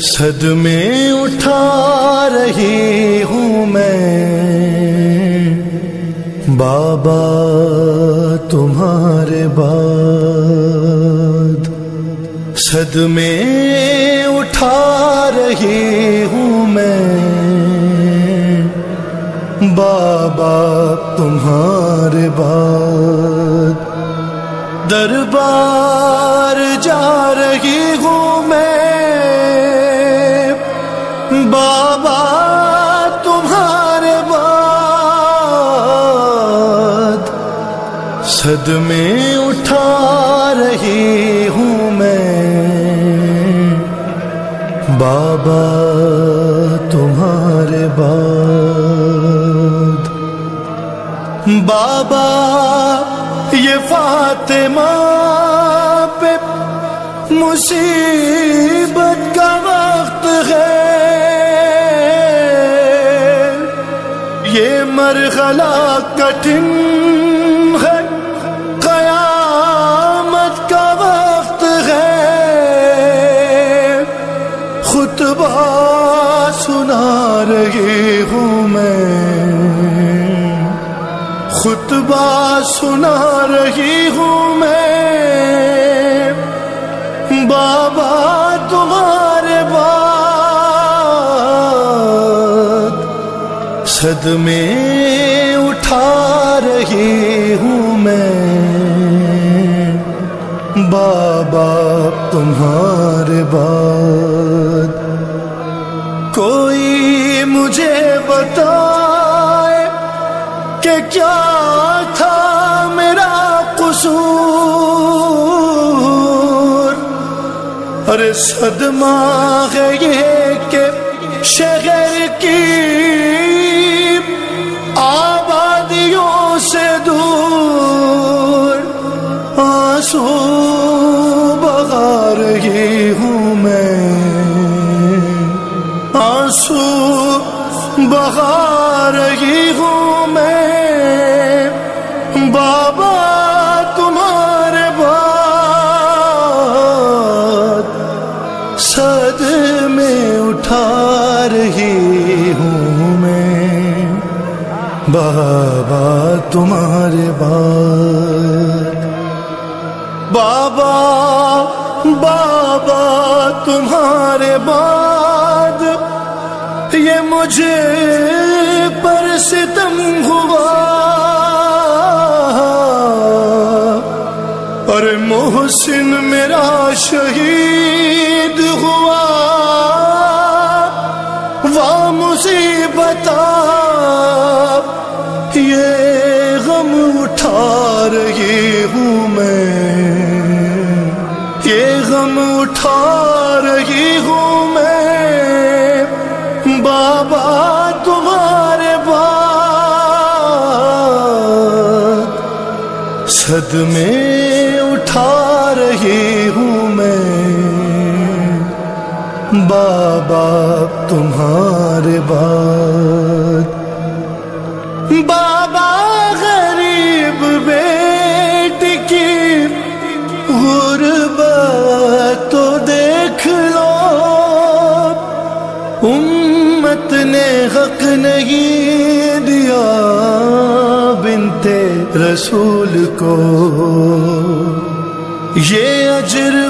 صد میں اٹھا رہی ہوں میں۔ بابا تمہارے بعد۔ صد میں اٹھا رہی ہوں میں۔ بابا تمہارے بعد دربار جا رہی ہوں میں۔ بابا تمہارے بعد صد میں اٹھا رہی ہوں میں۔ بابا تمہارے بعد بابا، یہ فاطمہ پہ مصیبت کا وقت ہے۔ یہ مرحلہ کٹھن ہے، قیامت کا وقت ہے۔ خطبہ سنا رہی ہوں میں۔ خطبہ سنا رہی ہوں میں۔ بابا تمہارے بعد صد میں اٹھا رہی ہوں میں۔ بابا تمہارے بعد کوئی مجھے بتائے کہ کیا تھا میرا قصور؟ ارے صدمہ ہے یہ کہ شہر کی آبادیوں سے دور آنسو بغا رہی ہوں میں۔ آنسو بغا رہی ہوں میں۔ صد میں اٹھا رہی ہوں میں۔ بابا تمہارے بعد۔ بابا بابا تمہارے بعد۔ یہ مجھے پر ستم ہوا۔ مصیبت یہ غم اٹھا رہی ہوں میں۔ یہ غم اٹھا رہی ہوں میں۔ بابا تمہارے بعد صد میں اٹھا رہی ہوں میں۔ بابا تمہارے بعد۔ بابا غریب بیٹ کی غربت تو دیکھ لو۔ امت نے حق نہیں دیا بنتے رسول کو۔ یہ اجر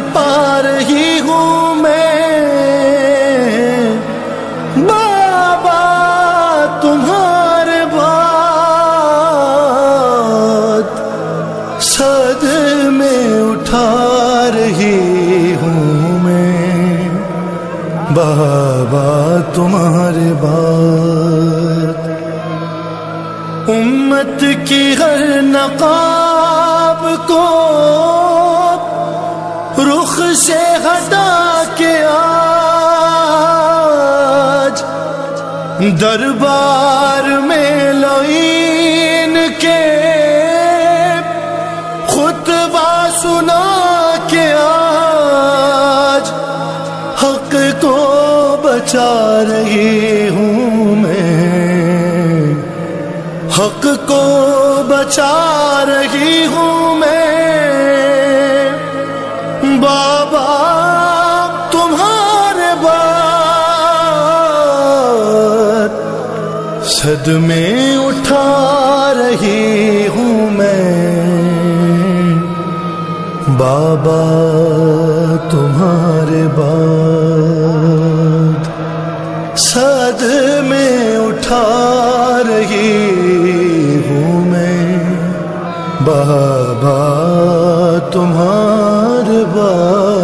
بابا تمہارے بعد۔ امت کی ہر نقاب کو رخ سے ہٹا کے آج۔ دربار میں لوین کے خطبہ سنا۔ رہی ہوں میں۔ حق کو بچا رہی ہوں میں۔ بابا، تمہارے بعد صد میں اٹھا رہی ہوں میں۔ بابا، تمہارے بعد سد میں اٹھا رہی ہوں میں۔ بابا تمہار بابا